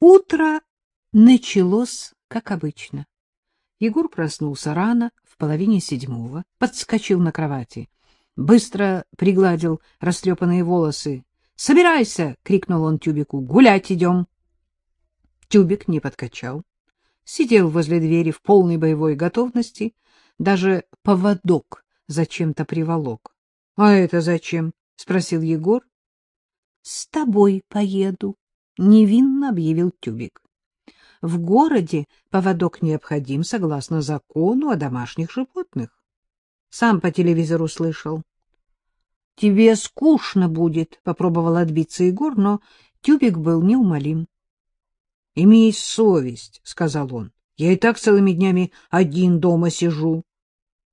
Утро началось, как обычно. Егор проснулся рано, в половине седьмого, подскочил на кровати, быстро пригладил растрепанные волосы. «Собирайся!» — крикнул он Тюбику. «Гулять идем!» Тюбик не подкачал, сидел возле двери в полной боевой готовности, даже поводок зачем-то приволок. — А это зачем? — спросил Егор. — С тобой поеду, — невинно объявил Тюбик. — В городе поводок необходим согласно закону о домашних животных. Сам по телевизору слышал. — Тебе скучно будет, — попробовал отбиться Егор, но Тюбик был неумолим. — Имей совесть, — сказал он. — Я и так целыми днями один дома сижу,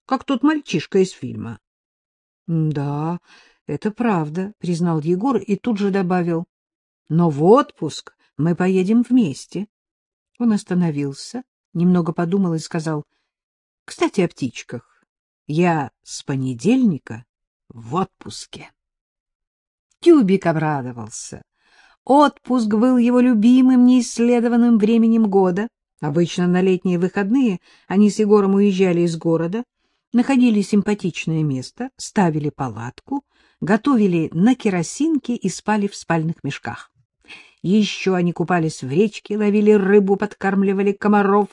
как тот мальчишка из фильма. — Да, это правда, — признал Егор и тут же добавил. Но в отпуск мы поедем вместе. Он остановился, немного подумал и сказал, — Кстати, о птичках. Я с понедельника в отпуске. Тюбик обрадовался. Отпуск был его любимым, неисследованным временем года. Обычно на летние выходные они с Егором уезжали из города, находили симпатичное место, ставили палатку, готовили на керосинке и спали в спальных мешках. Еще они купались в речке, ловили рыбу, подкармливали комаров.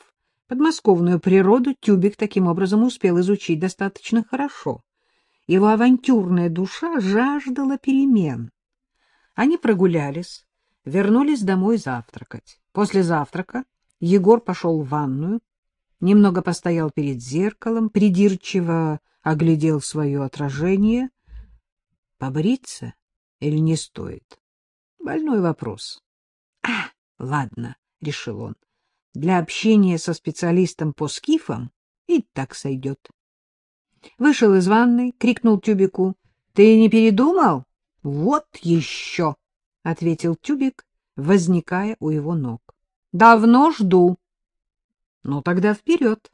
Подмосковную природу Тюбик таким образом успел изучить достаточно хорошо. Его авантюрная душа жаждала перемен. Они прогулялись, вернулись домой завтракать. После завтрака Егор пошел в ванную, немного постоял перед зеркалом, придирчиво оглядел свое отражение. Побриться или не стоит? Больной вопрос. — А, ладно, — решил он. Для общения со специалистом по скифам и так сойдет. Вышел из ванной, крикнул Тюбику. — Ты не передумал? — Вот еще, — ответил Тюбик, возникая у его ног. — Давно жду. — Ну, тогда вперед.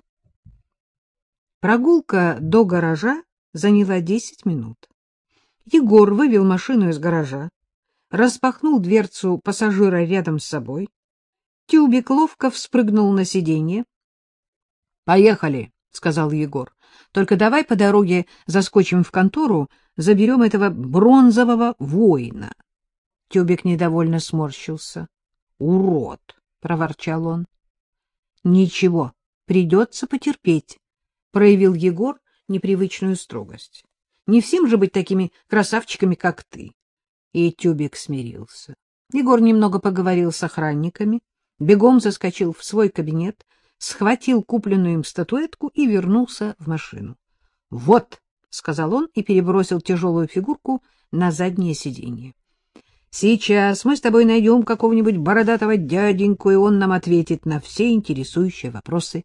Прогулка до гаража заняла десять минут. Егор вывел машину из гаража, распахнул дверцу пассажира рядом с собой. Тюбик ловко вспрыгнул на сиденье. — Поехали, — сказал Егор. — Только давай по дороге заскочим в контору, заберем этого бронзового воина. Тюбик недовольно сморщился. — Урод! — проворчал он. — Ничего, придется потерпеть, — проявил Егор непривычную строгость. — Не всем же быть такими красавчиками, как ты и Тюбик смирился. Егор немного поговорил с охранниками, бегом заскочил в свой кабинет, схватил купленную им статуэтку и вернулся в машину. — Вот, — сказал он и перебросил тяжелую фигурку на заднее сиденье. — Сейчас мы с тобой найдем какого-нибудь бородатого дяденьку, и он нам ответит на все интересующие вопросы.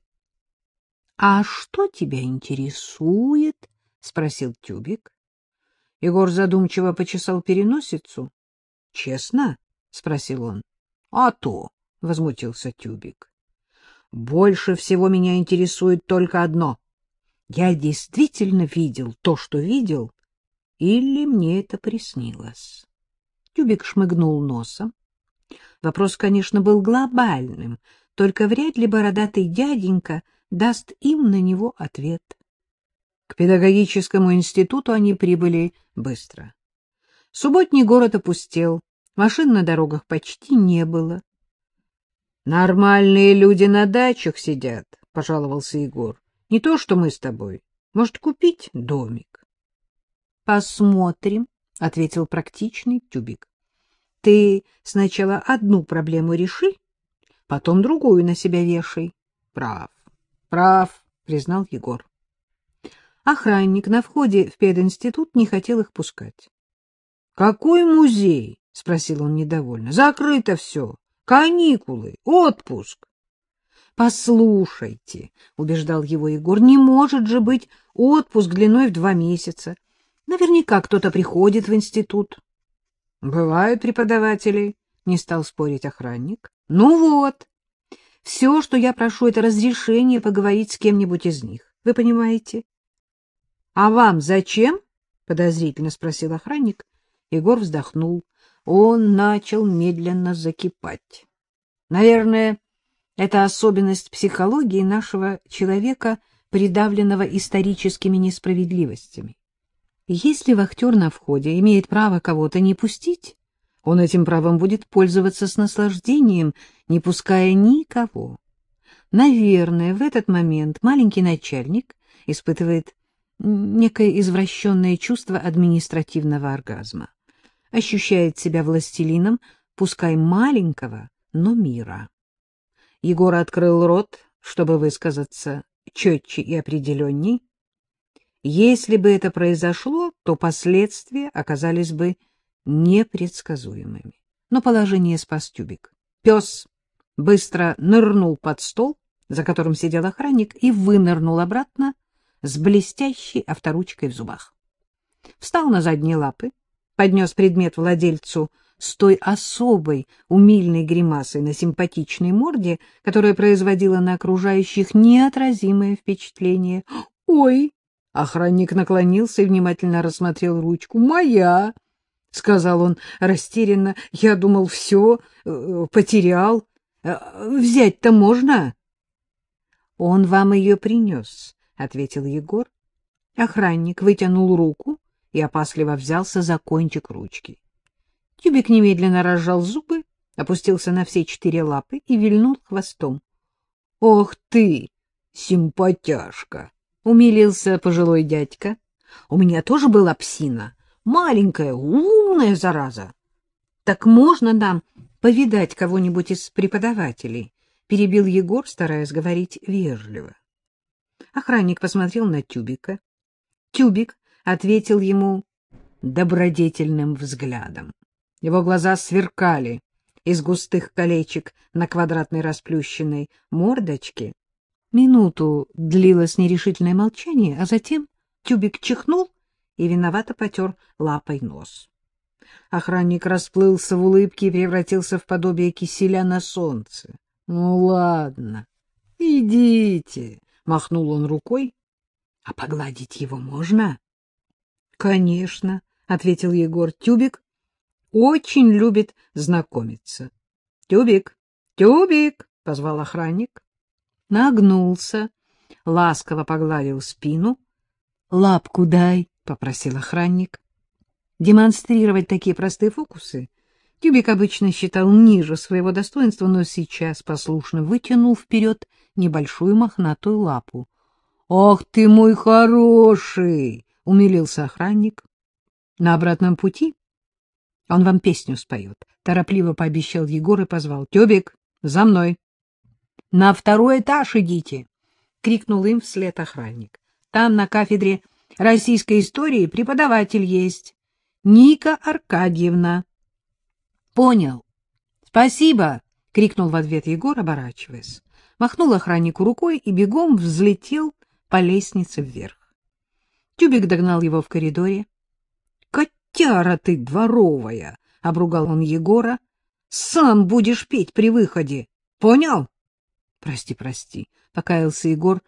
— А что тебя интересует? — спросил Тюбик. Егор задумчиво почесал переносицу. — Честно? — спросил он. — А то, — возмутился Тюбик. — Больше всего меня интересует только одно. Я действительно видел то, что видел, или мне это приснилось? Тюбик шмыгнул носом. Вопрос, конечно, был глобальным, только вряд ли бородатый дяденька даст им на него ответ. К педагогическому институту они прибыли быстро. Субботний город опустел, машин на дорогах почти не было. — Нормальные люди на дачах сидят, — пожаловался Егор. — Не то, что мы с тобой. Может, купить домик? — Посмотрим, — ответил практичный тюбик. — Ты сначала одну проблему реши, потом другую на себя вешай. — Прав, прав, — признал Егор. Охранник на входе в пединститут не хотел их пускать. — Какой музей? — спросил он недовольно. — Закрыто все. Каникулы, отпуск. — Послушайте, — убеждал его Егор, — не может же быть отпуск длиной в два месяца. Наверняка кто-то приходит в институт. — Бывают преподаватели, — не стал спорить охранник. — Ну вот. Все, что я прошу, это разрешение поговорить с кем-нибудь из них. Вы понимаете? — А вам зачем? — подозрительно спросил охранник. Егор вздохнул. Он начал медленно закипать. Наверное, это особенность психологии нашего человека, придавленного историческими несправедливостями. Если вахтер на входе имеет право кого-то не пустить, он этим правом будет пользоваться с наслаждением, не пуская никого. Наверное, в этот момент маленький начальник испытывает некое извращенное чувство административного оргазма, ощущает себя властелином, пускай маленького, но мира. Егор открыл рот, чтобы высказаться четче и определенней. Если бы это произошло, то последствия оказались бы непредсказуемыми. Но положение спас тюбик. Пес быстро нырнул под стол, за которым сидел охранник, и вынырнул обратно с блестящей авторучкой в зубах. Встал на задние лапы, поднес предмет владельцу с той особой умильной гримасой на симпатичной морде, которая производила на окружающих неотразимое впечатление. «Ой!» — охранник наклонился и внимательно рассмотрел ручку. «Моя!» — сказал он растерянно. «Я думал, все, э, потерял. Э, взять-то можно?» «Он вам ее принес», — ответил Егор. Охранник вытянул руку и опасливо взялся за кончик ручки. Тюбик немедленно разжал зубы, опустился на все четыре лапы и вильнул хвостом. — Ох ты, симпатяшка! — умилился пожилой дядька. — У меня тоже была псина, маленькая, умная зараза. — Так можно нам повидать кого-нибудь из преподавателей? — перебил Егор, стараясь говорить вежливо. Охранник посмотрел на Тюбика. Тюбик ответил ему добродетельным взглядом. Его глаза сверкали из густых колечек на квадратной расплющенной мордочке. Минуту длилось нерешительное молчание, а затем тюбик чихнул и виновато потер лапой нос. Охранник расплылся в улыбке и превратился в подобие киселя на солнце. — Ну, ладно, идите, — махнул он рукой. — А погладить его можно? — Конечно, — ответил Егор. — Тюбик очень любит знакомиться. — Тюбик, Тюбик! — позвал охранник. Нагнулся, ласково погладил спину. — Лапку дай, — попросил охранник. Демонстрировать такие простые фокусы Тюбик обычно считал ниже своего достоинства, но сейчас послушно вытянул вперед небольшую мохнатую лапу. — Ах ты мой хороший! — умилился охранник. На обратном пути — Он вам песню споет, — торопливо пообещал Егор и позвал. — Тюбик, за мной. — На второй этаж идите! — крикнул им вслед охранник. — Там на кафедре российской истории преподаватель есть. Ника Аркадьевна. — Понял. — Спасибо! — крикнул в ответ Егор, оборачиваясь. Махнул охраннику рукой и бегом взлетел по лестнице вверх. Тюбик догнал его в коридоре котяра ты дворовая! — обругал он Егора. — Сам будешь петь при выходе. Понял? — Прости, прости, — покаялся Егор.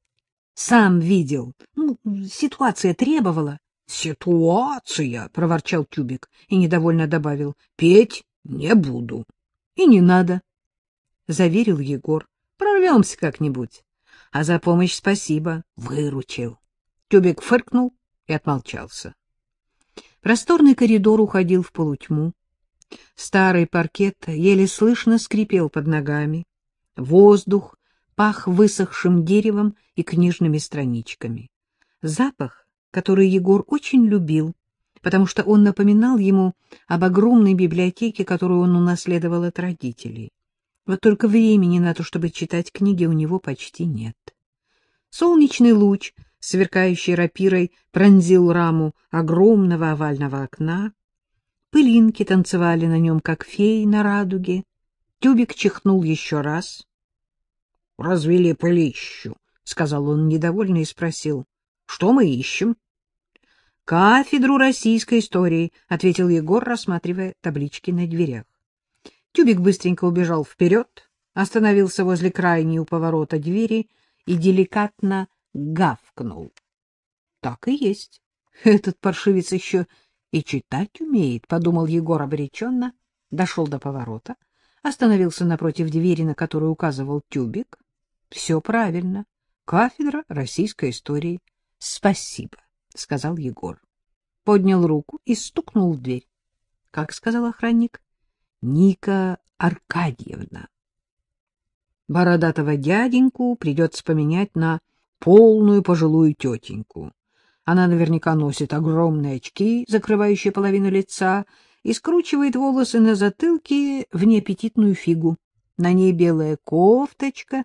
— Сам видел. Ну, ситуация требовала. — Ситуация, — проворчал Тюбик и недовольно добавил. — Петь не буду. — И не надо, — заверил Егор. — Прорвемся как-нибудь. А за помощь спасибо. Выручил. Тюбик фыркнул и отмолчался. Просторный коридор уходил в полутьму. Старый паркет еле слышно скрипел под ногами. Воздух пах высохшим деревом и книжными страничками. Запах, который Егор очень любил, потому что он напоминал ему об огромной библиотеке, которую он унаследовал от родителей. Вот только времени на то, чтобы читать книги, у него почти нет. Солнечный луч — сверкающий рапирой, пронзил раму огромного овального окна. Пылинки танцевали на нем, как феи на радуге. Тюбик чихнул еще раз. — Развели пылищу, — сказал он недовольно и спросил. — Что мы ищем? — Кафедру российской истории, — ответил Егор, рассматривая таблички на дверях. Тюбик быстренько убежал вперед, остановился возле крайней у поворота двери и деликатно гавкнул. Так и есть. Этот паршивец еще и читать умеет, — подумал Егор обреченно, дошел до поворота, остановился напротив двери, на которую указывал тюбик. — Все правильно. Кафедра российской истории. — Спасибо, — сказал Егор. Поднял руку и стукнул в дверь. — Как сказал охранник? — Ника Аркадьевна. Бородатого дяденьку придется поменять на полную пожилую тетеньку. Она наверняка носит огромные очки, закрывающие половину лица, и скручивает волосы на затылке в неаппетитную фигу. На ней белая кофточка